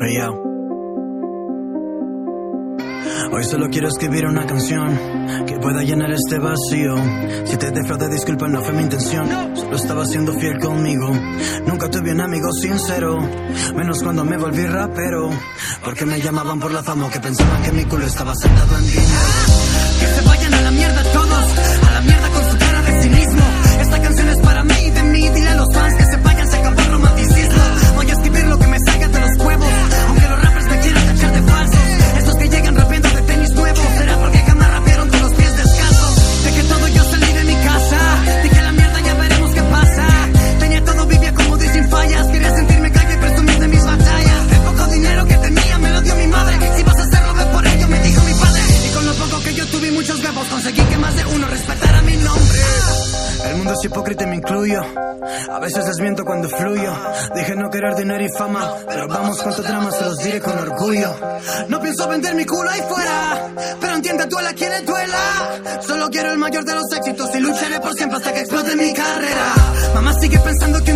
Hey, yo. Hoy solo quiero escribir una canción que pueda llenar este vacío. Si te defraudé, disculpa, no fue mi intención. Solo estaba siendo fiel conmigo. Nunca tuve un amigo sincero, menos cuando me volví rapero. Porque me llamaban por la fama, que pensaban que mi culo estaba sentado en dinero. Es hipócrita me incluyo. A veces les miento cuando fluyo. Dije no querer dinero y fama. Pero vamos, cuánto drama se los diré con orgullo. No pienso vender mi culo ahí fuera, pero entiende, duela quien le duela. Solo quiero el mayor de los éxitos y lucharé por siempre hasta que explote mi carrera. Mamá sigue pensando que